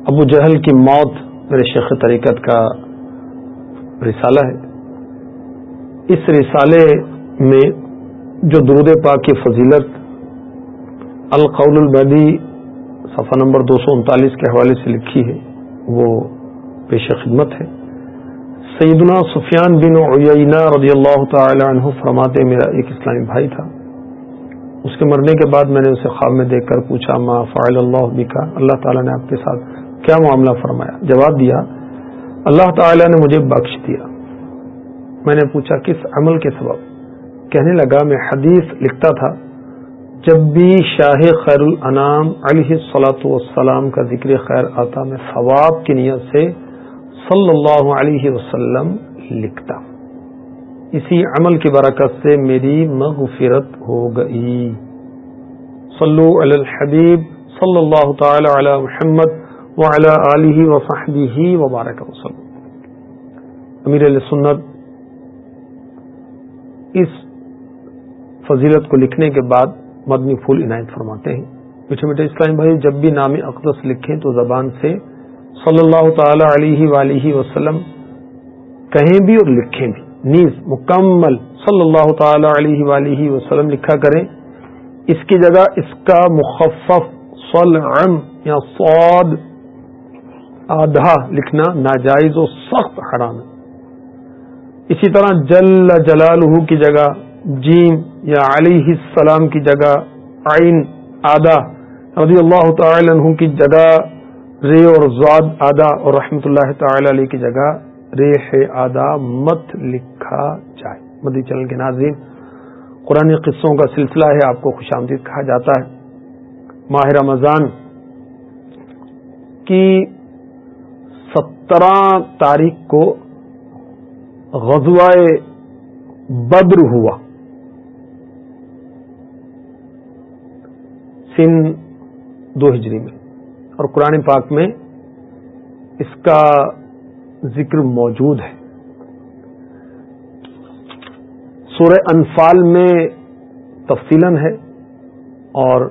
ابو جہل کی موت میرے شیخ طریقت کا رسالہ ہے۔ اس رسالے میں جو درود پاک کی فضیلت القول البدی صفحہ نمبر دو سو انتالیس کے حوالے سے لکھی ہے، وہ پیش خدمت ہے۔ سیدنا سفیان بن عیینہ رضی اللہ تعالی عنہ فرماتے میرا ایک اسلامی بھائی تھا۔ اس کے مرنے کے بعد میں نے اسے خواب میں دیکھ کر پوچھا، ما فعل اللہ بکا؟ اللہ تعالیٰ نے آپ کے ساتھ کیا معاملہ فرمایا؟ جواب دیا، اللہ تعالی نے مجھے بخش دیا۔ میں نے پوچھا، کس عمل کے سبب؟ کہنے لگا، میں حدیث لکھتا تھا، جب بھی شاہ خیر الانام علیہ سلاۃ والسلام کا ذکر خیر آتا، میں ثواب کی نیت سے صلی اللہ علیہ وسلم لکھتا۔ اسی عمل کی برکت سے میری مغفرت ہو گئی۔ صلو علی الحبیب، صلی اللہ تعالی علی محمد وعلى آله وصحبه وبارك وسلم۔ امیر سنت، اس فضیلت کو لکھنے کے بعد مدنی پھول عنایت فرماتے ہیں۔ میٹھے میٹھے اسلام بھائی، جب بھی نام اقدس لکھیں تو زبان سے صلی اللہ تعالی علیہ وآلہ وسلم کہیں بھی اور لکھیں بھی۔ نیز مکمل صلی اللہ تعالی علیہ وآلہ وسلم لکھا کریں۔ اس کی جگہ اس کا مخفف، صلعم یا صاد آدھا لکھنا ناجائز و سخت حرام ہے۔ اسی طرح جل جلال کی جگہ، جیم یا علیہ السلام کی جگہ، عین، آدھا، رضی اللہ تعالی عنہ کی جگہ، رے اور زاد، آدھا اور رحمت اللہ تعالی علیہ کی جگہ، ریح آدھا مت لکھا جائے۔ مدی چلن کے ناظرین، قرآن قصوں کا سلسلہ ہے، آپ کو خوش آمدید کہا جاتا ہے۔ ماہ رمضان کی سترہ تاریخ کو غزوہ بدر ہوا۔ سن دو ہجری میں۔ اور قرآن پاک میں اس کا ذکر موجود ہے۔ سورہ انفال میں تفصیل ہے اور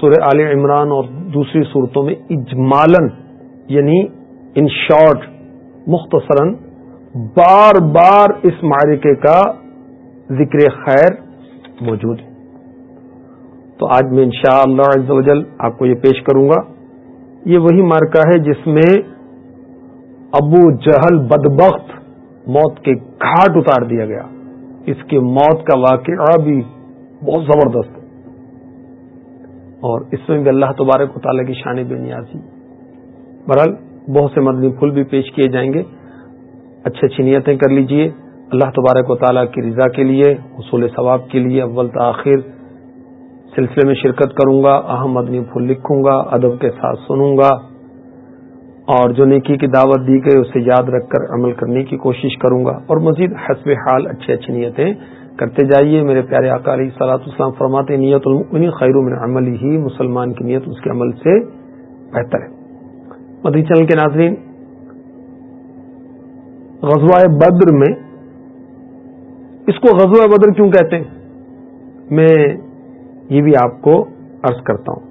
سورہ عال عمران اور دوسری صورتوں میں اجمالن یعنی ان شارٹ مختصراً بار بار اس معرکے کا ذکر خیر موجود ہے۔ تو آج میں انشاءاللہ شاء اللہ آپ کو یہ پیش کروں گا۔ یہ وہی مارکا ہے جس میں ابو جہل بدبخت موت کے گھاٹ اتار دیا گیا۔ اس کی موت کا واقعہ بھی بہت زبردست ہے۔ اور اس میں بھی اللہ تبارک و تعالیٰ کی شان بے نیازی۔ برحال بہت سے مدنی پھول بھی پیش کیے جائیں گے۔ اچھی اچھی نیتیں کر لیجیے۔ اللہ تبارک و تعالیٰ کی رضا کے لیے حصول ثواب کے لیے اول تاخیر سلسلے میں شرکت کروں گا، اہم مدنی پھول لکھوں گا، ادب کے ساتھ سنوں گا۔ اور جو نیکی کی دعوت دی گئی، اسے یاد رکھ کر عمل کرنے کی کوشش کروں گا۔ اور مزید حسب حال اچھی اچھی نیتیں کرتے جائیے۔ میرے پیارے اکالی صلاحت اسلام فرماتے نیت المؤمن خیر من عمل ہی مسلمان کی نیت اس کے عمل سے بہتر ہے۔ مدی چینل کے ناظرین، غزوہ بدر میں، اس کو غزوہ بدر کیوں کہتے ہیں؟ میں یہ بھی آپ کو عرض کرتا ہوں۔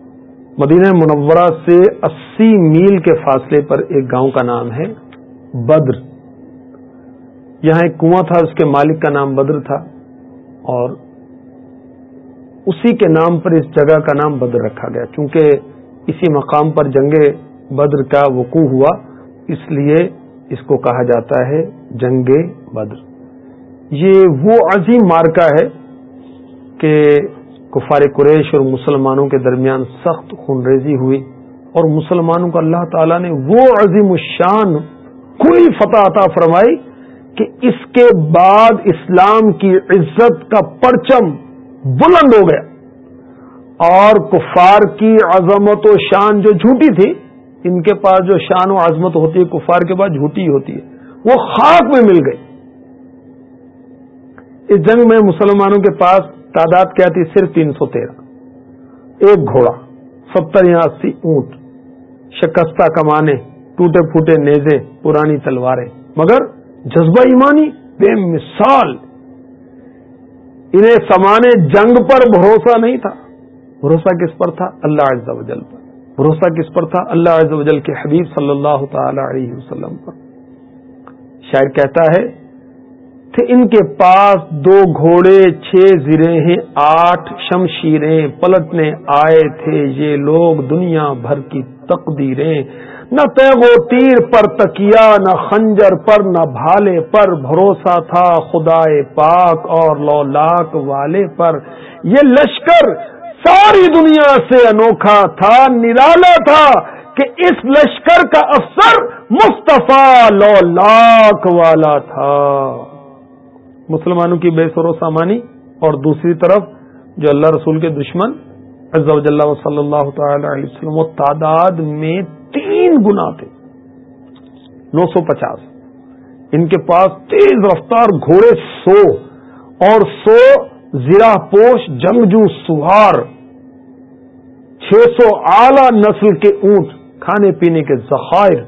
مدینہ منورہ سے اسی میل کے فاصلے پر ایک گاؤں کا نام ہے بدر۔ یہاں ایک کنواں تھا، اس کے مالک کا نام بدر تھا اور اسی کے نام پر اس جگہ کا نام بدر رکھا گیا۔ چونکہ اسی مقام پر جنگ بدر کا وقوع ہوا، اس لیے اس کو کہا جاتا ہے جنگ بدر۔ یہ وہ عظیم مارکا ہے کہ کفار قریش اور مسلمانوں کے درمیان سخت خونریزی ہوئی اور مسلمانوں کو اللہ تعالی نے وہ عظیم الشان کوئی فتح عطا فرمائی کہ اس کے بعد اسلام کی عزت کا پرچم بلند ہو گیا اور کفار کی عظمت و شان جو جھوٹی تھی ان کے پاس جو شان و عظمت ہوتی ہے، کفار کے پاس جھوٹی ہوتی ہے۔ وہ خاک میں مل گئی۔ اس جنگ میں مسلمانوں کے پاس تعداد کیا تھی؟ صرف تین سو تیرہ۔ ایک گھوڑا، ستر یا اسی اونٹ، شکستہ کمانے، ٹوٹے پھوٹے نیزے، پرانی تلواریں۔ مگر جذبہ ایمانی، بے مثال۔ انہیں سمانے جنگ پر بھروسہ نہیں تھا۔ بھروسہ کس پر تھا؟ اللہ عز و جل پر۔ بھروسہ کس پر تھا؟ اللہ عز و جل کے حبیب صلی اللہ تعالی علیہ وسلم پر۔ شاعر کہتا ہے، تھے ان کے پاس دو گھوڑے، چھ زرے ہیں، آٹھ شمشیریں۔ پلٹنے آئے تھے یہ لوگ دنیا بھر کی تقدیریں۔ نہ تیغ و تیر پر تکیا نہ خنجر پر، نہ بھالے پر بھروسہ تھا خدا پاک اور لولاک والے پر۔ یہ لشکر ساری دنیا سے انوکھا تھا نرالا تھا کہ اس لشکر کا افسر مصطفیٰ لولاک والا تھا۔ مسلمانوں کی بے سر و سامانی اور دوسری طرف جو اللہ رسول کے دشمن عز و جل صلی اللہ تعالی علیہ وسلم و تعداد میں تین گنا تھے۔ نو سو پچاس۔ ان کے پاس تیز رفتار، گھوڑے سو اور سو زیرا پوش جنگجو سہار چھ سو اعلی نسل کے اونٹ کھانے پینے کے ذخائر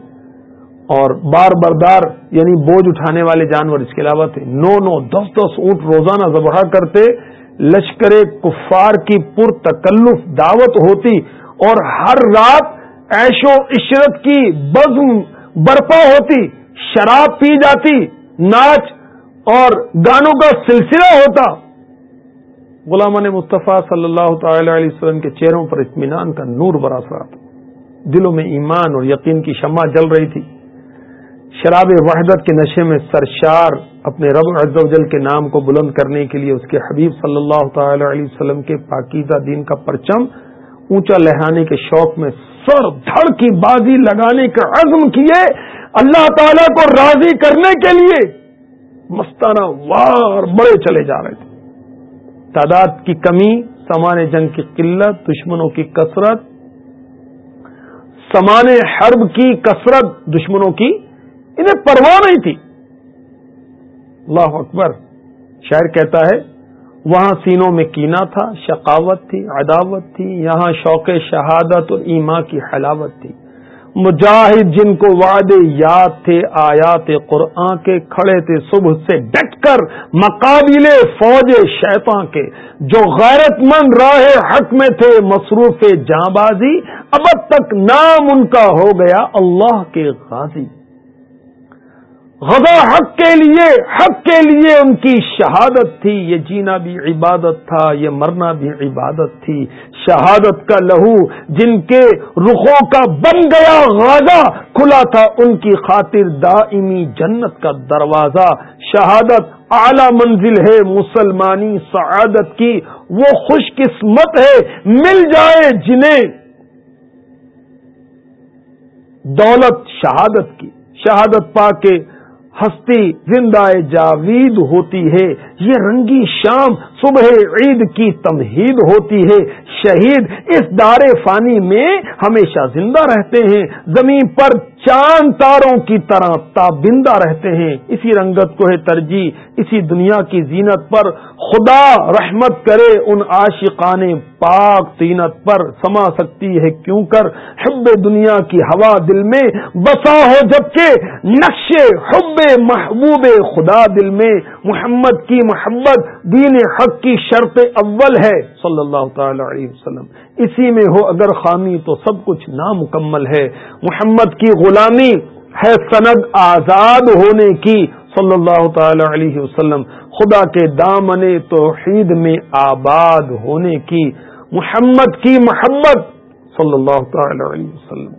اور بار بردار یعنی بوجھ اٹھانے والے جانور اس کے علاوہ تھے۔ نو نو دس دس اونٹ روزانہ ذبح کرتے، لشکر کفار کی پر تکلف دعوت ہوتی اور ہر رات ایش و عشرت کی بزم برپا ہوتی، شراب پی جاتی، ناچ اور گانوں کا سلسلہ ہوتا۔ غلام مصطفیٰ صلی اللہ تعالی علیہ وسلم کے چہروں پر اطمینان کا نور برس رہا تھا دلوں میں ایمان اور یقین کی شمع جل رہی تھی۔ شراب وحدت کے نشے میں سرشار اپنے رب عز و جل کے نام کو بلند کرنے کے لیے اس کے حبیب صلی اللہ تعالی علیہ وسلم کے پاکیزہ دین کا پرچم اونچا لہرانے کے شوق میں سر دھڑ کی بازی لگانے کا عزم کیے اللہ تعالی کو راضی کرنے کے لیے مستانہ وار بڑے چلے جا رہے تھے۔ تعداد کی کمی، سامان جنگ کی قلت، دشمنوں کی کثرت سمان حرب کی کثرت، دشمنوں کی، انہیں پرواہ نہیں تھی۔ اللہ اکبر۔ شاعر کہتا ہے، وہاں سینوں میں کینا تھا، شقاوت تھی، عداوت تھی، یہاں شوق شہادت اور ایما کی حلاوت تھی۔ مجاہد جن کو وعدے یاد تھے، آیات قرآن کے کھڑے تھے صبح سے ڈٹ کر مقابلے فوج شیطان کے، جو غیرت مند راہ حق میں تھے، مصروف جاں بازی اب تک نام ان کا ہو گیا اللہ کے غازی۔ غذا حق کے لیے، حق کے لیے ان کی شہادت تھی۔ یہ جینا بھی عبادت تھا، یہ مرنا بھی عبادت تھی۔ شہادت کا لہو جن کے رخوں کا بن گیا غازہ، کھلا تھا ان کی خاطر دائمی جنت کا دروازہ۔ شہادت اعلی منزل ہے مسلمانی سعادت کی۔ وہ خوش قسمت ہے، مل جائے جنہیں۔ دولت، شہادت کی۔ شہادت پا کے ہستی زندہ جاوید ہوتی ہے۔ یہ رنگی شام صبح عید کی تمہید ہوتی ہے۔ شہید اس دار فانی میں ہمیشہ زندہ رہتے ہیں۔ زمین پر چاند تاروں کی طرح تابندہ رہتے ہیں۔ اسی رنگت کو ہے ترجیح۔ اسی دنیا کی زینت پر خدا رحمت کرے ان عاشقان پاک تینت پر سما سکتی ہے۔ کیوں کر؟ حب دنیا کی ہوا دل میں بسا ہو جبکہ نقش حب محبوب خدا دل میں محمد کی محبت دین حق کی شرط اول ہے۔ صلی اللہ تعالی علیہ وسلم۔ اسی میں ہو اگر خامی تو سب کچھ نامکمل ہے۔ محمد کی غلامی ہے سند آزاد ہونے کی۔ صلی اللہ تعالی علیہ وسلم۔ خدا کے دامن توحید میں آباد ہونے کی۔ محمد کی محبت صلی اللہ تعالی علیہ وسلم۔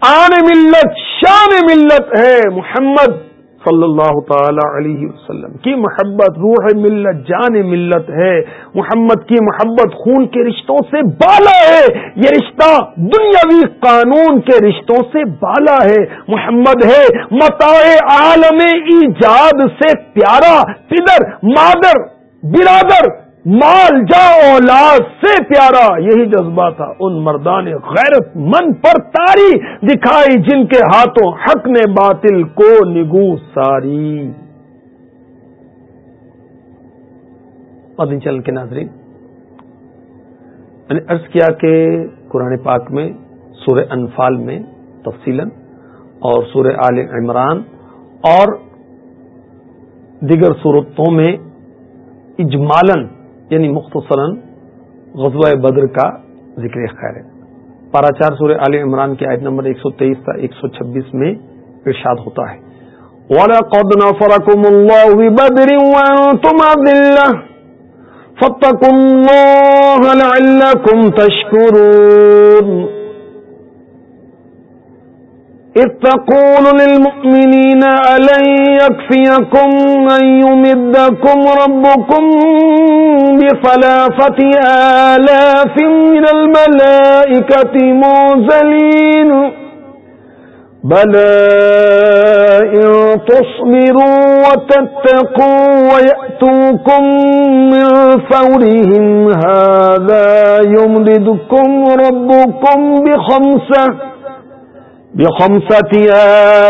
آن ملت، شان ملت ہے محمد۔ صلی اللہ تعالی علیہ وسلم. کی محبت، روح ملت، جان ملت ہے. محمد کی محبت خون کے رشتوں سے بالا ہے. یہ رشتہ دنیاوی قانون کے رشتوں سے بالا ہے. محمد ہے متا عالم ایجاد سے پیارا، پدر، مادر، برادر. مال جا اولاد سے پیارا، یہی جذبہ تھا۔ ان مردان غیرت من پر تاری دکھائی، جن کے ہاتھوں حق نے باطل کو نگو ساری۔ مدن چل کے ناظرین، میں نے ارض کیا کہ قرآن پاک میں، سورہ انفال میں تفصیل اور سورہ آل عمران، اور دیگر صورتوں میں اجمالن یعنی مختصرا غزوہ بدر کا ذکر خیر ہے۔ پارا چار سورہ عال عمران کی آیت نمبر ایک سو تیئیس تا ایک سو چھبیس میں ارشاد ہوتا ہے۔ وَلَقَدْ نَفَرَكُمُ اللَّهُ بِبَدْرٍ وَأَنْتُمْ أَذِلَّةٌ فاتقوا اللَّهَ لعلكم تَشْكُرُونَ۔ إذ تقول للمؤمنين ألن يكفيكم أن يمدكم ربكم بثلاثة آلاف من الملائكة موزلين بلى إن تصبروا وتتقوا ويأتوكم من فورهم هذا يمددكم ربكم بخمسة بخمسة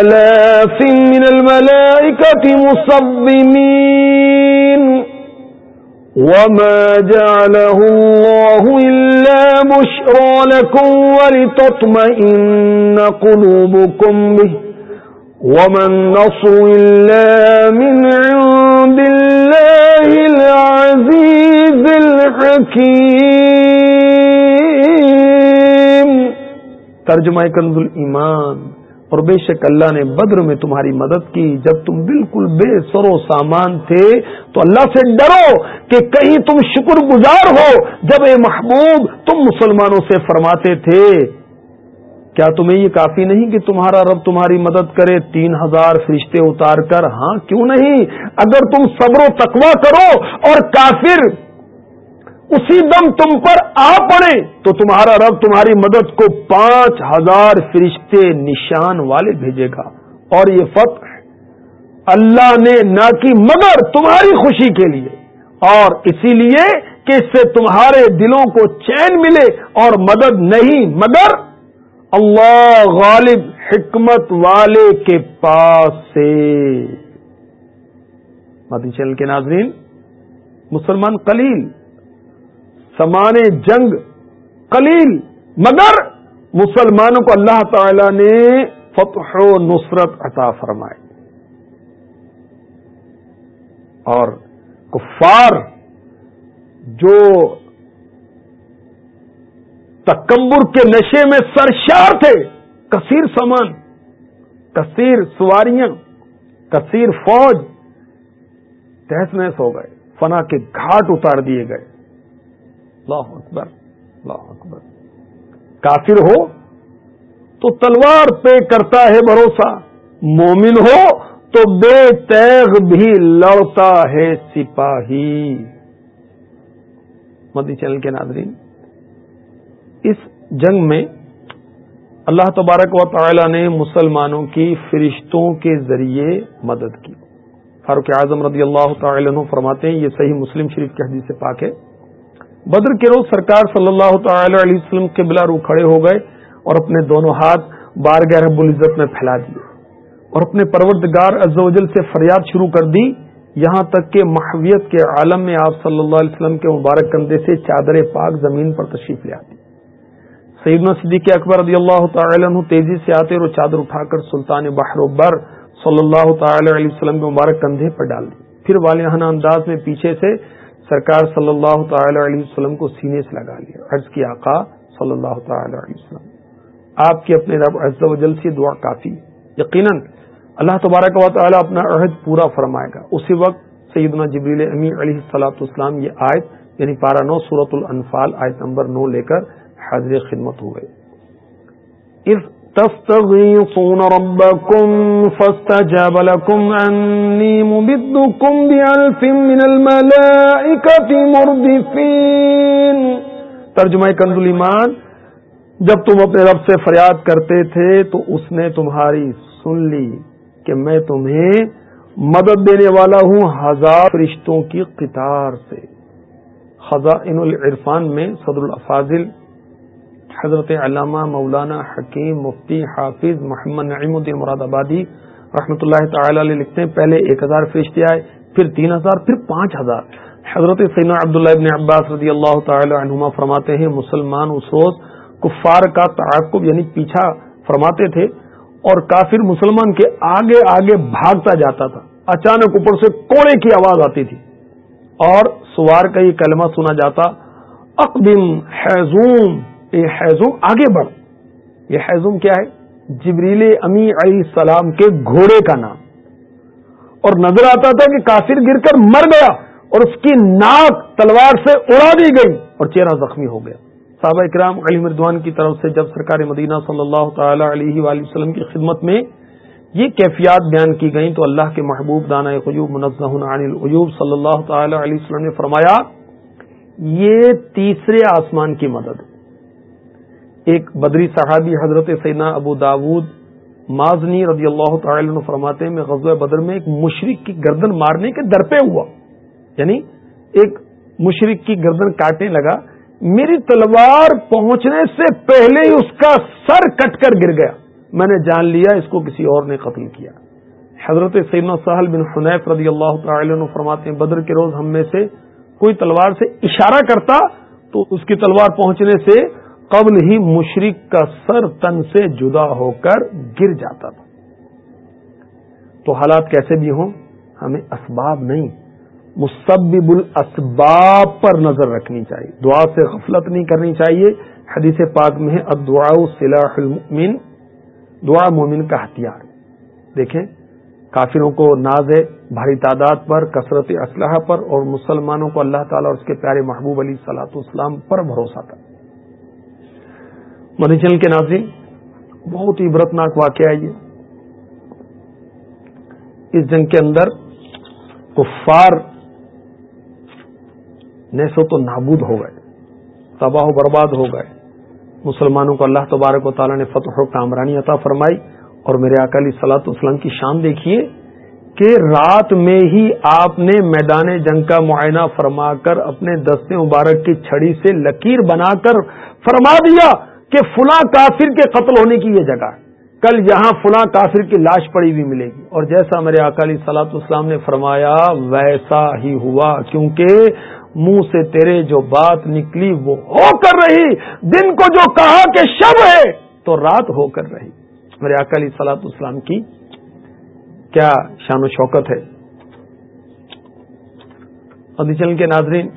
آلاف من الملائكة مصبمين وما جعله الله إلا بشرى لكم ولتطمئن قلوبكم به. وما النصر إلا من عند الله العزيز الحكيم. ترجمہ کنز الایمان۔ اور بے شک اللہ نے بدر میں تمہاری مدد کی۔ جب تم بالکل بے سر و سامان تھے، تو اللہ سے ڈرو کہ کہیں تم شکر گزار ہو۔ جب اے محبوب تم مسلمانوں سے فرماتے تھے، کیا تمہیں یہ کافی نہیں کہ تمہارا رب تمہاری مدد کرے؟ تین ہزار فرشتے اتار کر ہاں کیوں نہیں؟ اگر تم صبر و تقوا کرو اور کافر اسی دم تم پر آ پڑے تو تمہارا رب تمہاری مدد کو پانچ ہزار فرشتے نشان والے بھیجے گا۔ اور یہ فتح اللہ نے نہ کی، مگر تمہاری خوشی کے لیے۔ اور اسی لیے کہ اس سے تمہارے دلوں کو چین ملے اور مدد نہیں، مگر اللہ غالب حکمت والے کے پاس سے۔ مدی چل کے ناظرین، مسلمان قلیل۔ سمان جنگ، قلیل، مگر مسلمانوں کو اللہ تعالی نے فتح و نصرت عطا فرمائے اور کفار جو تکمبر کے نشے میں سرشار تھے، کثیر سامان، کثیر سواریاں، کثیر فوج تحس نحس ہو گئے، فنا کے گھاٹ اتار دیے گئے۔ اللہ اکبر اللہ اکبر۔ کافر ہو تو تلوار پہ کرتا ہے بھروسہ، مومن ہو تو بے تیغ بھی لڑتا ہے سپاہی۔ مدی چینل کے ناظرین، اس جنگ میں اللہ تبارک و تعالی نے مسلمانوں کی فرشتوں کے ذریعے مدد کی۔ فاروق اعظم رضی اللہ تعالی عنہ فرماتے ہیں، یہ صحیح مسلم شریف کے حدیث سے پاک ہے۔ بدر کے روز سرکار صلی اللہ تعالی علیہ وسلم کے بلا رو کھڑے ہو گئے اور اپنے دونوں ہاتھ بار رب العزت میں پھیلا دیے اور اپنے پروردگار جل سے فریاد شروع کر دی۔ یہاں تک کہ محویت کے عالم میں آپ صلی اللہ علیہ وسلم کے مبارک کندھے سے چادر پاک زمین پر تشریف لے آتی سیدنا صدیق اکبر رضی اللہ تعالی عنہ تیزی سے آتے اور چادر اٹھا کر سلطان بحر بر صلی اللہ تعالی علیہ وسلم کے مبارک کندھے پر ڈال دی۔ پھر والانہ انداز میں پیچھے سے سرکار صلی اللہ تعالی علیہ وسلم کو سینے سے لگا لیا، عرض کی آقا صلی اللہ تعالی علیہ وسلم، آپ کی اپنے رب عز و جل سے دعا کافی یقیناً اللہ تبارک و تعالی اپنا عہد پورا فرمائے گا۔ اسی وقت سیدنا جبریل امی علیہ السلاۃ اسلام یہ آیت یعنی پارا نو سورت الانفال، آیت نمبر نو لے کر حاضر خدمت ہو گئے تستغيثون ربكم فاستجاب لكم أني مبدكم بألف من الملائكة مردفين ترجمہ کنز ایمان، جب تم اپنے رب سے فریاد کرتے تھے تو اس نے تمہاری سن لی کہ میں تمہیں مدد دینے والا ہوں ہزار رشتوں کی قطار سے۔ خزائن العرفان میں صدر الافاظل حضرت علامہ مولانا حکیم مفتی حافظ محمد نعیم الدین مراد آبادی رحمۃ اللہ تعالی علیہ لکھتے ہیں، پہلے ایک ہزار فرشتے آئے پھر تین ہزار، پھر پانچ ہزار۔ حضرت سینا عبداللہ ابن عباس رضی اللہ تعالی عنہما فرماتے ہیں، مسلمان اس روز کفار کا تعاقب یعنی پیچھا فرماتے تھے اور کافر مسلمان کے آگے آگے بھاگتا جاتا تھا۔ اچانک اوپر سے کوڑے کی آواز آتی تھی اور سوار کا یہ کلمہ سنا جاتا، اقدم حیزوم اے حیزوم آگے بڑھ۔ یہ حیزوم کیا ہے؟ جبریل امی علیہ السلام کے گھوڑے کا نام۔ اور نظر آتا تھا کہ کافر گر کر مر گیا اور اس کی ناک تلوار سے اڑا دی گئی اور چہرہ زخمی ہو گیا۔ صحابہ اکرام علی مردوان کی طرف سے جب سرکار مدینہ صلی اللہ تعالی علیہ وآلہ وسلم کی خدمت میں یہ کیفیات بیان کی گئیں تو اللہ کے محبوب دانا قیوب منزہ عن العیوب صلی اللہ تعالی علیہ وسلم نے فرمایا، یہ تیسرے آسمان کی مدد۔ ایک بدری صحابی حضرت سینا ابو داود مازنی رضی اللہ تعالی عنہ فرماتے ہیں، میں غزوہ بدر میں ایک مشرق کی گردن مارنے کے در پہ ہوا۔ یعنی ایک مشرق کی گردن کاٹنے لگا۔ میری تلوار پہنچنے سے پہلے ہی اس کا سر کٹ کر گر گیا۔ میں نے جان لیا، اس کو کسی اور نے قتل کیا۔ حضرت سیدنا سہل بن حنیف رضی اللہ تعالی عنہ فرماتے ہیں، بدر کے روز ہم میں سے کوئی تلوار سے اشارہ کرتا تو اس کی تلوار پہنچنے سے قبل ہی مشرق کا سر تن سے جدا ہو کر گر جاتا تھا۔ تو حالات کیسے بھی ہوں، ہمیں اسباب نہیں، مسبب الاسباب پر نظر رکھنی چاہیے۔ دعا سے غفلت نہیں کرنی چاہیے۔ حدیث پاک میں ہے ادعا سلاح المؤمن۔ دعا مومن کا ہتھیار۔ دیکھیں، کافروں کو ناز ہے، بھاری تعداد پر، کثرت اسلحہ پر، اور مسلمانوں کو اللہ تعالیٰ اور اس کے پیارے محبوب علی صلاح اسلام پر بھروسہ تھا۔ منیچل کے ناظرین، بہت ہی عبرتناک واقعہ ہے یہ۔ اس جنگ کے اندر کفار نیسو تو نابود ہو گئے، تباہ و برباد ہو گئے۔ مسلمانوں کو اللہ تبارک و تعالیٰ نے فتح و کامرانی عطا فرمائی اور میرے اکالی سلاط اسلام کی شان دیکھیے کہ رات میں ہی آپ نے میدان جنگ کا معائنہ فرما کر اپنے دستے مبارک کی چھڑی سے لکیر بنا کر فرما دیا۔ کہ فلاں کافر کے قتل ہونے کی یہ جگہ کل یہاں فلاں کافر کی لاش پڑی ہوئی ملے گی۔ اور جیسا میرے اکالی سلاط اسلام نے فرمایا، ویسا ہی ہوا، کیونکہ منہ سے تیرے جو بات نکلی وہ ہو کر رہی۔ دن کو جو کہا کہ شب ہے، تو رات ہو کر رہی۔ میرے اکالی سلاط اسلام کی کیا شان و شوکت ہے۔ ادیچل کے ناظرین،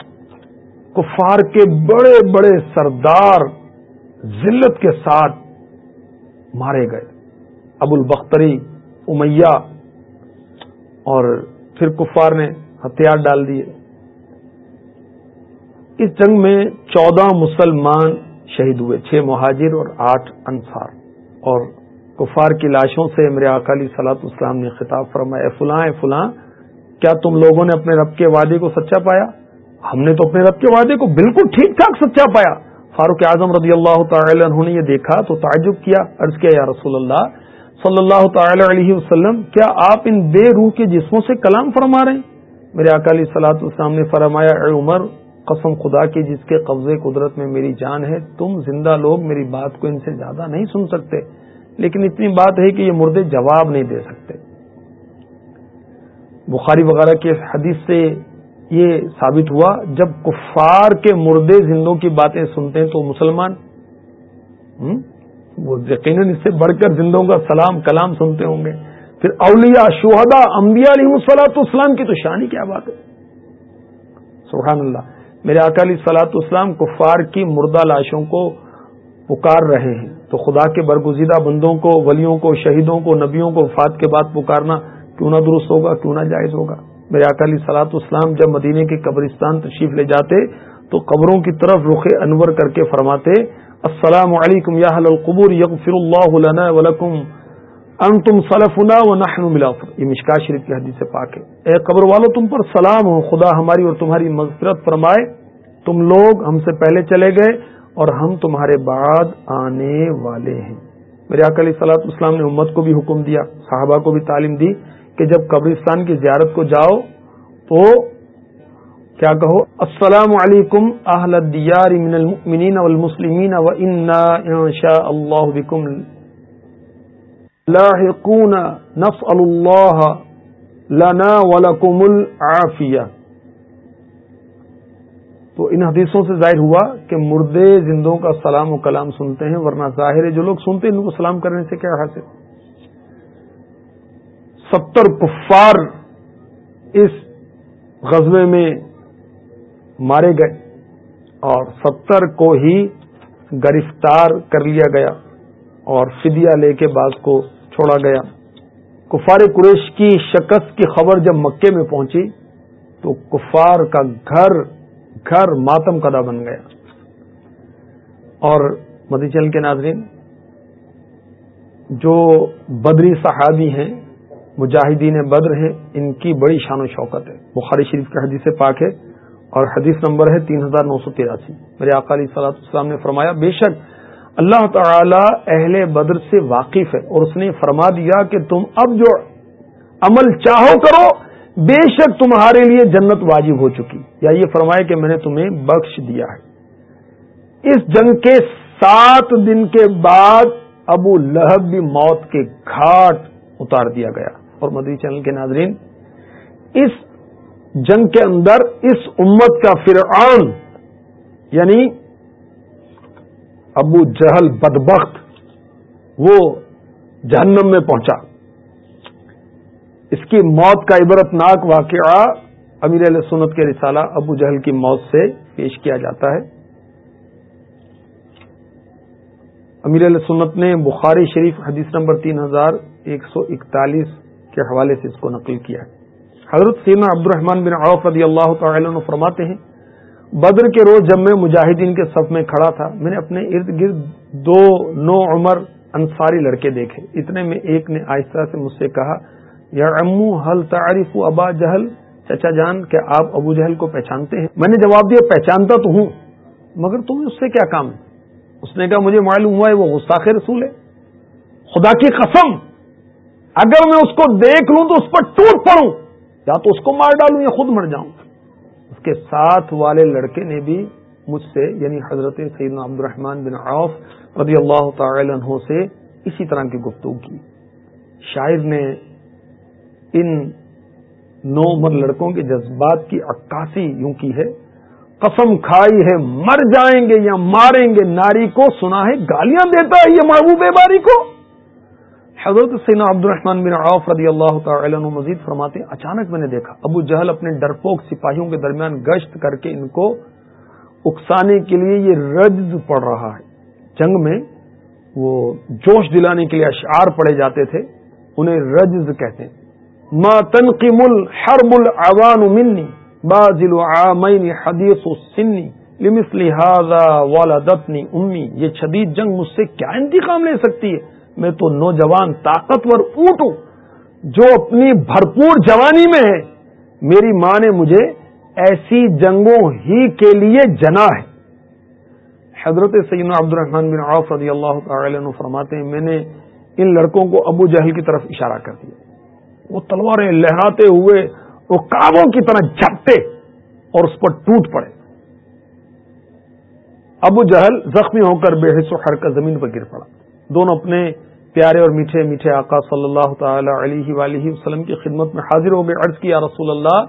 کفار کے بڑے بڑے سردار ذلت کے ساتھ مارے گئے۔ ابو البختری، امیہ اور پھر کفار نے ہتھیار ڈال دیے۔ اس جنگ میں چودہ مسلمان شہید ہوئے، چھ مہاجر اور آٹھ انصار۔ اور کفار کی لاشوں سے میرے اکالی سلاط اسلام نے خطاب فرمایا، اے فلاں اے فلاں، کیا تم لوگوں نے اپنے رب کے وعدے کو سچا پایا؟ ہم نے تو اپنے رب کے وعدے کو بالکل ٹھیک ٹھاک سچا پایا۔ فاروق اعظم رضی اللہ تعالی عنہ نے یہ دیکھا تو تعجب کیا، عرض کیا، یا رسول اللہ، صلی اللہ تعالی علیہ وسلم، کیا آپ ان بے روح کے جسموں سے کلام فرما رہے ہیں؟ میرے اکالی سلاط اسلام نے فرمایا، اے عمر، قسم خدا کی، جس کے قبضے قدرت میں میری جان ہے، تم زندہ لوگ میری بات کو ان سے زیادہ نہیں سن سکتے، لیکن اتنی بات ہے کہ یہ مردے جواب نہیں دے سکتے۔ بخاری وغیرہ کے حدیث سے یہ ثابت ہوا، جب کفار کے مردے زندوں کی باتیں سنتے ہیں تو مسلمان وہ یقیناً اس سے بڑھ کر زندوں کا سلام، کلام سنتے ہوں گے۔ پھر اولیاء شہدا انبیاء علیہ السلاۃ اسلام کی تو شانی کیا بات ہے؟ سبحان اللہ۔ میرے اکالی سلاط اسلام کفار کی مردہ لاشوں کو پکار رہے ہیں۔ تو خدا کے برگزیدہ بندوں کو، ولیوں کو، شہیدوں کو، نبیوں کو وفات کے بعد پکارنا کیوں نہ درست ہوگا، کیوں نہ جائز ہوگا؟ میرے اکالی سلاط اسلام جب مدینے کے قبرستان تشریف لے جاتے تو قبروں کی طرف رخ انور کر کے فرماتے، السلام علیکم یا القبور، یغفر اللہ لنا ولکم ان تم سلفنا و ملافر یہ مشکا شریف کی حدیث سے پاک ہے۔ اے قبر والو تم پر سلام ہو، خدا ہماری اور تمہاری مغفرت فرمائے۔ تم لوگ ہم سے پہلے چلے گئے اور ہم تمہارے بعد آنے والے ہیں۔ میرے اکلی سلاط اسلام نے امت کو بھی حکم دیا، صحابہ کو بھی تعلیم دی۔ کہ جب قبرستان کی زیارت کو جاؤ تو کیا کہو؟ السلام علیکم اہل الدیار من المؤمنین والمسلمین و انا انشاء اللہ بكم لاحقون نسأل اللہ لنا ولکم العافیہ۔ تو ان حدیثوں سے ظاہر ہوا کہ مردے زندوں کا سلام و کلام سنتے ہیں، ورنہ ظاہر ہے جو لوگ سنتے ہیں ان کو سلام کرنے سے کیا حاصل؟ ستر کفار اس غزبے میں مارے گئے اور ستر کو ہی گرفتار کر لیا گیا اور فدیہ لے کے بعض کو چھوڑا گیا۔ کفار قریش کی شکست کی خبر جب مکے میں پہنچی تو کفار کا گھر گھر ماتم کدا بن گیا۔ اور مدی چل کے ناظرین، جو بدری صحابی ہیں مجاہدین بدر ہیں ان کی بڑی شان و شوکت ہے۔ بخاری شریف کا حدیث پاک ہے اور حدیث نمبر ہے تین ہزار نو سو تراسی میرے اقالی صلاح السلام نے فرمایا، بے شک اللہ تعالی اہل بدر سے واقف ہے اور اس نے فرما دیا کہ تم اب جو عمل چاہو کرو، بے شک تمہارے لیے جنت واجب ہو چکی۔ یا یہ فرمایا کہ میں نے تمہیں بخش دیا ہے۔ اس جنگ کے سات دن کے بعد ابو لہب بھی موت کے گھاٹ اتار دیا گیا۔ اور مدری چینل کے ناظرین، اس جنگ کے اندر اس امت کا فرعون یعنی ابو جہل بدبخت، وہ جہنم میں پہنچا۔ اس کی موت کا عبرتناک واقعہ امیر علیہ سنت کے رسالہ ابو جہل کی موت سے پیش کیا جاتا ہے۔ امیر علیہ سنت نے بخاری شریف حدیث نمبر تین ہزار ایک سو اکتالیس کے حوالے سے اس کو نقل کیا ہے۔ حضرت سینا عبد الرحمان بن عوف رضی اللہ تعالی عنہ فرماتے ہیں، بدر کے روز جب میں مجاہدین کے صف میں کھڑا تھا، میں نے اپنے ارد گرد دو نو عمر انصاری لڑکے دیکھے۔ اتنے میں ایک نے آہستہ سے مجھ سے کہا، یا امو حل تعریف ابا جہل؟ چچا جان کہ آپ ابو جہل کو پہچانتے ہیں؟ میں نے جواب دیا، پہچانتا تو ہوں، مگر تمہیں اس سے کیا کام ہے؟ اس نے کہا، مجھے معلوم ہوا ہے وہ غصہ رسول ہے۔ خدا کی قسم! اگر میں اس کو دیکھ لوں تو اس پر ٹوٹ پڑوں، یا تو اس کو مار ڈالوں یا خود مر جاؤں۔ اس کے ساتھ والے لڑکے نے بھی مجھ سے یعنی حضرت سیدنا عبد الرحمان بن عوف رضی اللہ تعالی عنہ سے اسی طرح کی گفتگو کی۔ شاعر نے ان نو مر لڑکوں کے جذبات کی عکاسی یوں کی ہے، قسم کھائی ہے، مر جائیں گے یا ماریں گے، ناری کو سنا ہے، گالیاں دیتا ہے یہ محبوب باری کو۔ حضرت سینا عبد الرحمان بن عوف رضی اللہ تعالی عنہ مزید فرماتے ہیں، اچانک میں نے دیکھا، ابو جہل اپنے ڈرپوک سپاہیوں کے درمیان گشت کر کے ان کو اکسانے کے لیے یہ رجز پڑ رہا ہے۔ جنگ میں وہ جوش دلانے کے لیے اشعار پڑے جاتے تھے، انہیں رجز کہتے ہیں۔ ما تنقم الحرب العوان منی، بازل عامین حدیث سنی لمثل هذا والدتنی امی۔ یہ شدید جنگ مجھ سے کیا انتقام لے سکتی ہے؟ میں تو نوجوان طاقتور اونٹ ہوں جو اپنی بھرپور جوانی میں ہے میری ماں نے مجھے ایسی جنگوں ہی کے لیے جنا ہے۔ حضرت سیدنا عبد الرحمان بن عوف رضی اللہ تعالی عنہ فرماتے ہیں، میں نے ان لڑکوں کو ابو جہل کی طرف اشارہ کر دیا۔ وہ تلواریں لہراتے ہوئے، وہ کابوں کی طرح جھپتے اور اس پر ٹوٹ پڑے۔ ابو جہل زخمی ہو کر بے حص و حرکت زمین پر گر پڑا۔ دونوں اپنے پیارے اور میٹھے میٹھے آقا صلی اللہ تعالی علیہ وآلہ وسلم کی خدمت میں حاضر ہو گئے۔ عرض کیا رسول اللہ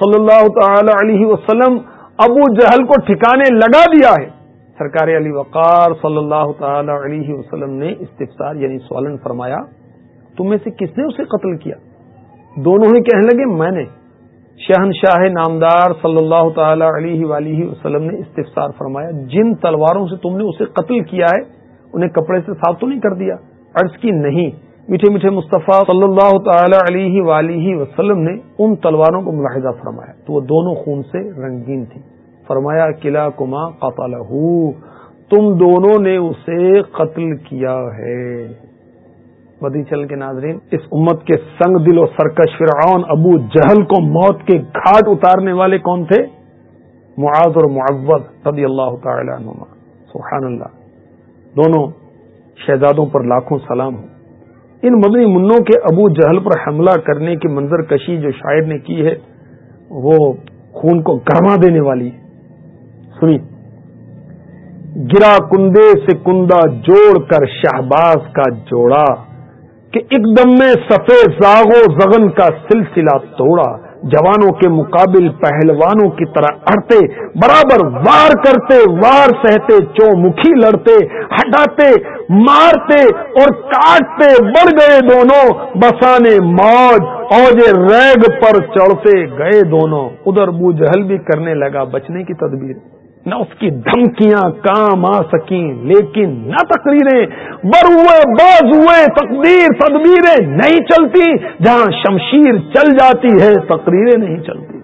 صلی اللہ تعالی علیہ وسلم، ابو جہل کو ٹھکانے لگا دیا ہے۔ سرکار علی وقار صلی اللہ تعالی علیہ وسلم نے استفسار یعنی سوالن فرمایا، تم میں سے کس نے اسے قتل کیا؟ دونوں ہی کہنے لگے، میں نے۔ شہنشاہ نامدار صلی اللہ تعالی علیہ وآلہ وسلم نے استفسار فرمایا، جن تلواروں سے تم نے اسے قتل کیا ہے انہیں کپڑے سے صاف تو نہیں کر دیا؟ عرض کی نہیں۔ میٹھے میٹھے مصطفیٰ صلی اللہ تعالی علیہ ولیہ وسلم نے ان تلواروں کو ملاحظہ فرمایا۔ تو وہ دونوں خون سے رنگین تھی فرمایا قلعہ کما قطل تم دونوں نے اسے قتل کیا ہے۔ بدی چل کے ناظرین، اس امت کے سنگ دل و سرکش فرعون ابو جہل کو موت کے گھاٹ اتارنے والے کون تھے؟ معاذ اور معوض رضی اللہ تعالی عنہ سبحان اللہ۔ دونوں شہزادوں پر لاکھوں سلام ہوں ان مدنی منوں کے ابو جہل پر حملہ کرنے کی منظر کشی جو شاعر نے کی ہے، وہ خون کو گرما دینے والی سنی گرا کندے سے کندہ جوڑ کر شہباز کا جوڑا، کہ ایک دم میں سفید زاغ و زغن کا سلسلہ توڑا۔ جوانوں کے مقابل پہلوانوں کی طرح اڑتے، برابر وار کرتے، وار سہتے چو مکھی لڑتے، ہٹاتے، مارتے اور کاٹتے، بڑھ گئے دونوں، بسانے موج، اوج ریگ پر چڑھتے گئے دونوں۔ ادھر بو جہل بھی کرنے لگا، بچنے کی تدبیر۔ نہ اس کی دھمکیاں کام آ سکیں، لیکن نہ تقریریں۔ بر ہوئے باز ہوئے تقدیر، تدبیریں نہیں چلتی۔ جہاں شمشیر چل جاتی ہے، تقریریں نہیں چلتی۔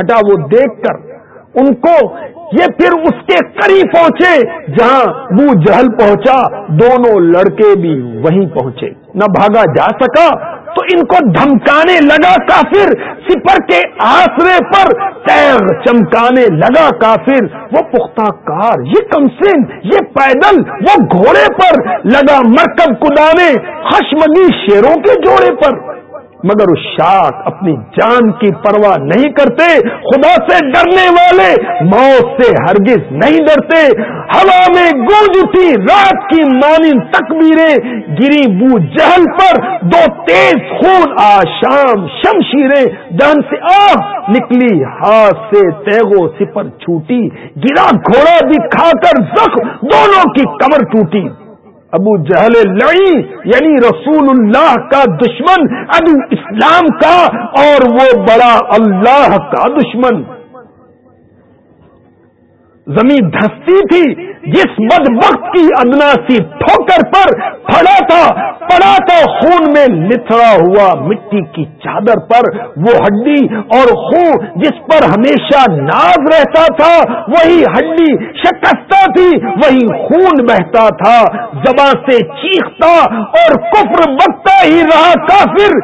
ہٹا وہ دیکھ کر۔ ان کو یہ پھر اس کے قریب پہنچے، جہاں بو جہل پہنچا۔ دونوں لڑکے بھی وہیں پہنچے۔ نہ بھاگا جا سکا تو ان کو دھمکانے لگا کافر، سپر کے آسرے پر تیر، چمکانے لگا کافر۔ وہ پختہ کار، یہ کمسن، یہ پیدل، وہ گھوڑے پر لگا مرکب کدانے خشمگی شیروں کے جوڑے پر۔ مگر اس شاخ اپنی جان کی پرواہ نہیں کرتے، خدا سے ڈرنے والے موت سے ہرگز نہیں ڈرتے۔ ہوا میں گونج اٹھی، رات کی مانند تکبیریں گری بو جہل پر۔ دو تیز خون آشام شمشیریں۔ جان سے آ نکلی، ہاتھ سے تیگو سپر چھوٹی۔ گرا گھوڑا دکھا کر زخم، دونوں کی کمر ٹوٹی۔ ابو جہل لڑی یعنی رسول اللہ کا دشمن، ابو اسلام کا، اور وہ بڑا اللہ کا دشمن۔ زمین دھستی تھی، جس مد وقت کی ادنا سی ٹھوکر پر پڑا تھا پڑا تھا خون میں لتڑا ہوا مٹی کی چادر پر وہ ہڈی اور خون جس پر ہمیشہ ناز رہتا تھا، وہی ہڈی شکستہ تھی، وہی خون بہتا تھا زبان سے چیختا اور کفر بکتا ہی رہا کافر۔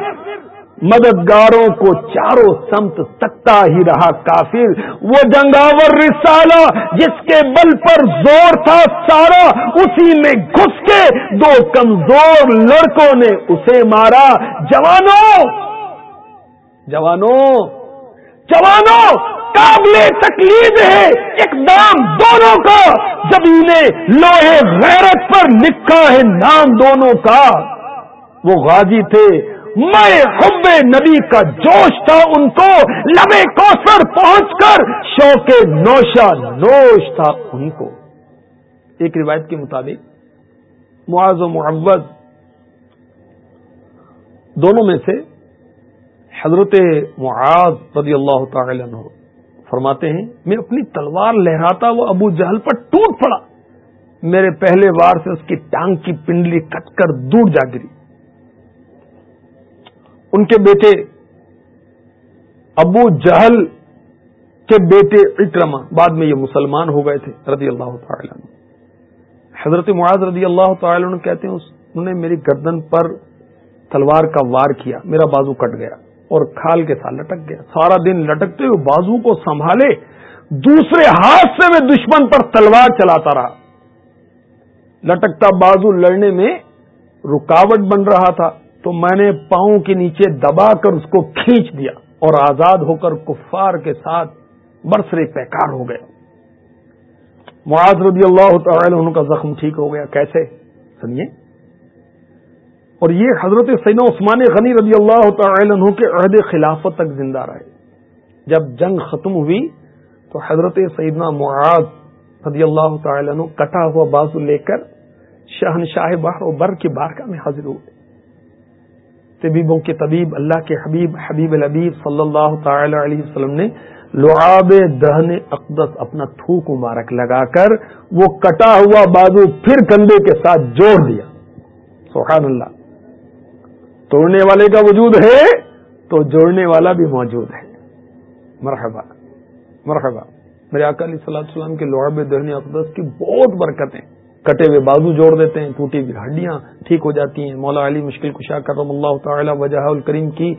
مددگاروں کو چاروں سمت تکتا ہی رہا کافر۔ وہ جنگاور رسالہ جس کے بل پر زور تھا سارا، اسی میں گھس کے دو کمزور لڑکوں نے اسے مارا۔ جوانوں! جوانوں! جوانوں! قابل تکلیف ہے اقدام دونوں کا۔ جب انہیں لوہے غیرت پر لکھا ہے نام دونوں کا۔ وہ غازی تھے۔ میں حب نبی کا جوش تھا ان کو، لبے کوسر پہنچ کر شوق نوشا نوش تھا ان کو۔ ایک روایت کے مطابق معاذ و معوض دونوں میں سے حضرت معاذ رضی اللہ تعالی عنہ فرماتے ہیں، میں اپنی تلوار لہراتا وہ ابو جہل پر ٹوٹ پڑا۔ میرے پہلے وار سے اس کی ٹانگ کی پنڈلی کٹ کر دور جا گری۔ ان کے بیٹے ابو جہل کے بیٹے اکرما بعد میں یہ مسلمان ہو گئے تھے، رضی اللہ تعالی عنہ۔ حضرت معاذ رضی اللہ تعالی عنہ کہتے ہیں، انہوں نے میری گردن پر تلوار کا وار کیا، میرا بازو کٹ گیا اور کھال کے ساتھ لٹک گیا۔ سارا دن لٹکتے ہوئے بازو کو سنبھالے، دوسرے ہاتھ سے میں دشمن پر تلوار چلاتا رہا۔ لٹکتا بازو لڑنے میں رکاوٹ بن رہا تھا۔ تو میں نے پاؤں کے نیچے دبا کر اس کو کھینچ دیا اور آزاد ہو کر کفار کے ساتھ برسرے پیکار ہو گیا معاذ رضی اللہ تعالی عنہ کا زخم ٹھیک ہو گیا۔ کیسے؟ سنیے۔ اور یہ حضرت سینا عثمان غنی رضی اللہ تعالی عنہ کے عہد خلافت تک زندہ رہے۔ جب جنگ ختم ہوئی تو حضرت سیدنا معاذ رضی اللہ تعالی عنہ کٹا ہوا بازو لے کر شہنشاہ بحر و بر کی بارگاہ میں حاضر ہوئے۔ طبیبوں کے طبیب، اللہ کے حبیب حبیب الحبیب صلی اللہ تعالی علیہ وسلم نے لعاب دہن اقدس اپنا تھوک مبارک لگا کر وہ کٹا ہوا بازو پھر کندھے کے ساتھ جوڑ دیا۔ سبحان اللہ۔ توڑنے والے کا وجود ہے تو جوڑنے والا بھی موجود ہے۔ مرحبا۔ مرحبا۔ میرے اکالی صلی اللہ علیہ وسلم کے لعاب دہن اقدس کی بہت برکتیں۔ کٹے ہوئے بازو جوڑ دیتے ہیں، ٹوٹی ہوئی ہڈیاں ٹھیک ہو جاتی ہیں۔ مولا علی مشکل کشا کرم اللہ تعالی وجہ الکریم کی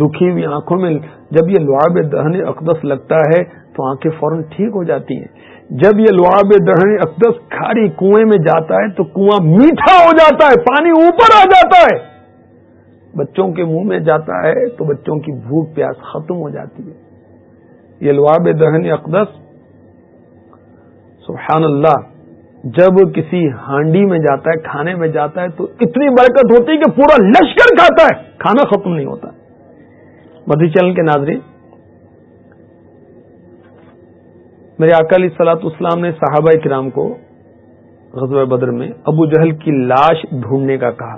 دکھی ہوئی آنکھوں میں جب یہ لعاب دہن اقدس لگتا ہے تو آنکھیں فوراً ٹھیک ہو جاتی ہیں۔ جب یہ لعاب دہن اقدس کھاری کنویں میں جاتا ہے تو کنواں میٹھا ہو جاتا ہے، پانی اوپر آ جاتا ہے۔ بچوں کے منہ میں جاتا ہے تو بچوں کی بھوک پیاس ختم ہو جاتی ہے۔ یہ لواب دہن اقدس، سبحان اللہ جب کسی ہانڈی میں جاتا ہے، کھانے میں جاتا ہے، تو اتنی برکت ہوتی ہے کہ پورا لشکر کھاتا ہے۔ کھانا ختم نہیں ہوتا۔ مدھی چلن کے ناظرین، میرے اکالی سلاط اسلام نے صحابہ کرام کو غزوہ بدر میں ابو جہل کی لاش ڈھونڈنے کا کہا۔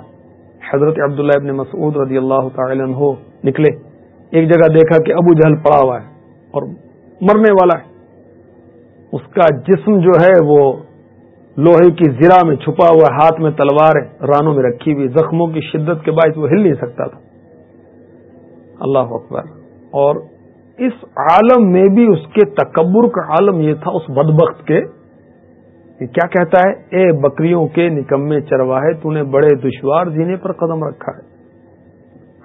حضرت عبداللہ ابن مسعود رضی اللہ تعالی عنہ نکلے۔ ایک جگہ دیکھا کہ ابو جہل پڑا ہوا ہے اور مرنے والا ہے۔ اس کا جسم جو ہے وہ لوہے کی زرا میں چھپا ہوا ہاتھ میں تلوار رانوں میں رکھی ہوئی زخموں کی شدت کے باعث وہ ہل نہیں سکتا تھا۔ اللہ اکبر۔ اور اس عالم میں بھی اس کے تکبر کا عالم یہ تھا اس بدبخت کے۔ کہ کیا کہتا ہے؟ اے بکریوں کے نکمے چرواہے، تو نے بڑے دشوار جینے پر قدم رکھا ہے۔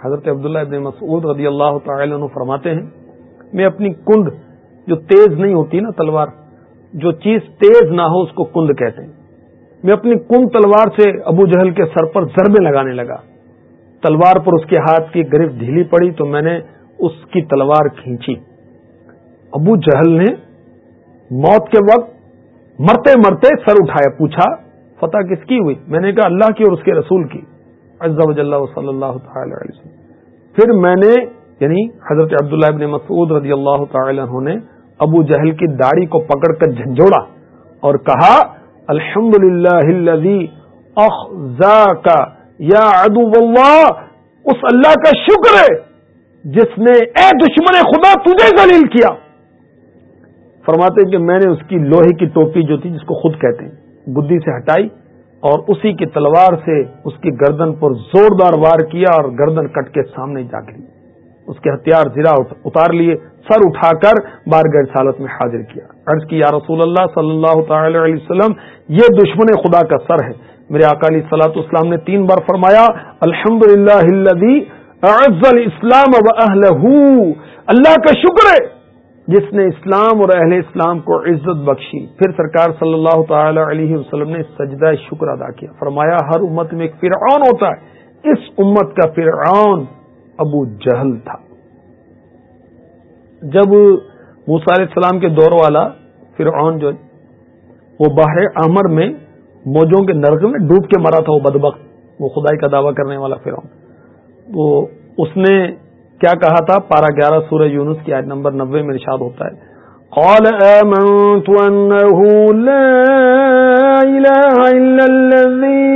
حضرت عبداللہ ابن مسعود رضی اللہ تعالی عنہ فرماتے ہیں، میں اپنی کند جو تیز نہیں ہوتی نا تلوار جو چیز تیز نہ ہو اس کو کند کہتے ہیں۔ میں اپنی کند تلوار سے ابو جہل کے سر پر ضربے لگانے لگا۔ تلوار پر اس کے ہاتھ کی گرفت ڈھیلی پڑی تو میں نے اس کی تلوار کھینچی۔ ابو جہل نے موت کے وقت مرتے مرتے سر اٹھایا، پوچھا، فتح کس کی ہوئی؟ میں نے کہا، اللہ کی اور اس کے رسول کی۔ عز و صلی اللہ تعالی علیہ وسلم۔ پھر میں نے یعنی حضرت عبداللہ ابن مسعود رضی اللہ تعالی عنہ نے ابو جہل کی داڑھی کو پکڑ کر جھنجھوڑا اور کہا الحمد للہ کا یا ادو اس اللہ کا شکر ہے جس نے اے دشمن خدا تجھے ذلیل کیا. فرماتے ہیں کہ میں نے اس کی لوہے کی ٹوپی جو تھی جس کو خود کہتے ہیں، گدی سے ہٹائی اور اسی کی تلوار سے اس کی گردن پر زوردار وار کیا اور گردن کٹ کے سامنے جا گری اس کے ہتھیار زرا اتار لیے، سر اٹھا کر بار سالت میں حاضر کیا۔ عرض کی، یا رسول اللہ صلی اللہ تعالی علیہ وسلم، یہ دشمن خدا کا سر ہے۔ میرے اکالی سلاط اسلام نے تین بار فرمایا الحمد للہ اسلام اللہ کا شکر ہے، جس نے اسلام اور اہل اسلام کو عزت بخشی۔ پھر سرکار صلی اللہ تعالی علیہ وسلم نے سجدہ شکر ادا کیا۔ فرمایا، ہر امت میں ایک فرعون ہوتا ہے۔ اس امت کا فرعون ابو جہل تھا۔ جب موسیٰ علیہ السلام کے دور والا فرعون جو وہ باہر احمر میں موجوں کے نرک میں ڈوب کے مرا تھا، وہ بدبخت، وہ خدائی کا دعویٰ کرنے والا فرعون۔ وہ اس نے کیا کہا تھا؟ پارہ گیارہ سورہ یونس کی آج نمبر نبے میں ارشاد ہوتا ہے۔ قال آمنت أنه لا إله إلا الذي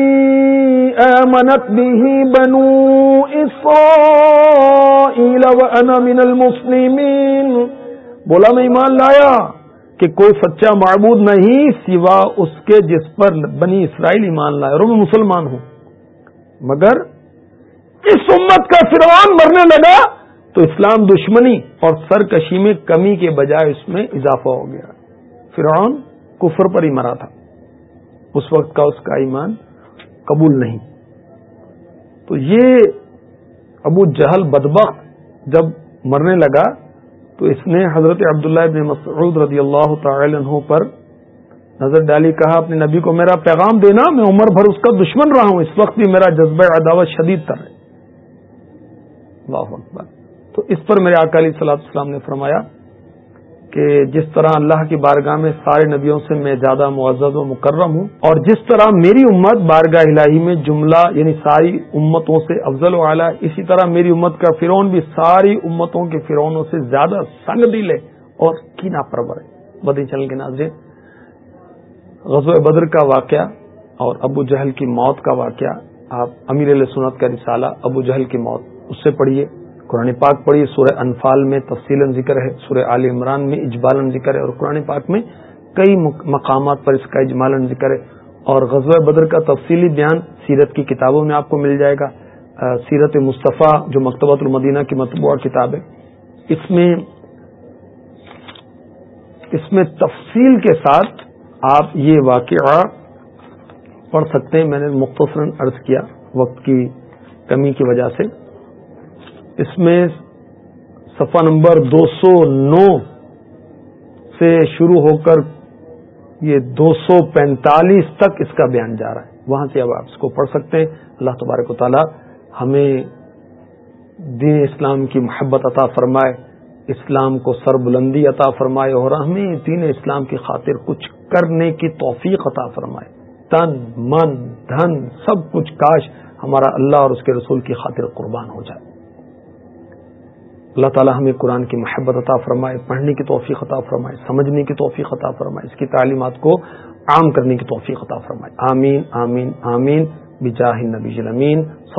آمنت به بنو إسرائيل وأنا من المسلمين. بولا میں ایمان لایا کہ کوئی سچا معبود نہیں سوا اس کے جس پر بنی اسرائیل ایمان لایا اور میں مسلمان ہوں۔ مگر اس امت کا فرعون مرنے لگا تو اسلام دشمنی اور سرکشی میں کمی کے بجائے اس میں اضافہ ہو گیا۔ فرعون کفر پر ہی مرا تھا۔ اس وقت کا اس کا ایمان قبول نہیں۔ تو یہ ابو جہل بدبخت جب مرنے لگا تو اس نے حضرت عبداللہ ابن مسعود رضی اللہ تعالی عنہ پر نظر ڈالی، کہا، اپنے نبی کو میرا پیغام دینا، میں عمر بھر اس کا دشمن رہا ہوں۔ اس وقت بھی میرا جذبہ عداوت شدید تر ہے۔ اللہ اکبر۔ تو اس پر میرے اکالی صلاح السلام نے فرمایا کہ جس طرح اللہ کی بارگاہ میں سارے نبیوں سے میں زیادہ معزز و مکرم ہوں اور جس طرح میری امت بارگاہ الہی میں جملہ یعنی ساری امتوں سے افضل و اعلیٰ، اسی طرح میری امت کا فرعون بھی ساری امتوں کے فرونوں سے زیادہ سنگ دل ہے اور کینا پرور ہے۔ بدی چل کے ناظرین غزو بدر کا واقعہ اور ابو جہل کی موت کا واقعہ، آپ امیر علیہ سنت کا رسالہ ابو جہل کی موت، اس سے پڑھیے۔ قرآن پاک پڑھیے، سورہ انفال میں تفصیل ذکر ہے، سورہ عال عمران میں اجبالن ذکر ہے اور قرآن پاک میں کئی مقامات پر اس کا اجمالن ذکر ہے۔ اور غزوہ بدر کا تفصیلی بیان سیرت کی کتابوں میں آپ کو مل جائے گا۔ سیرت مصطفیٰ جو مکتبۃ المدینہ کی مطبوعہ کتاب ہے، اس میں اس میں تفصیل کے ساتھ آپ یہ واقعہ پڑھ سکتے ہیں، میں نے مختصراً عرض کیا وقت کی کمی کی وجہ سے۔ اس میں صفحہ نمبر دو سو نو سے شروع ہو کر یہ دو سو پینتالیس تک اس کا بیان جا رہا ہے۔ وہاں سے اب آپ اس کو پڑھ سکتے ہیں۔ اللہ تبارک و تعالی ہمیں دین اسلام کی محبت عطا فرمائے، اسلام کو سر بلندی عطا فرمائے اور ہمیں دین اسلام کی خاطر کچھ کرنے کی توفیق عطا فرمائے۔ تن، من، دھن، سب کچھ کاش ہمارا اللہ اور اس کے رسول کی خاطر قربان ہو جائے۔ اللہ تعالی ہمیں قرآن کی محبت عطا فرمائے، پڑھنے کی توفیق عطا فرمائے، سمجھنے کی توفیق عطا فرمائے، اس کی تعلیمات کو عام کرنے کی توفیق عطا فرمائے۔ آمین آمین آمین۔ بجاہ نبی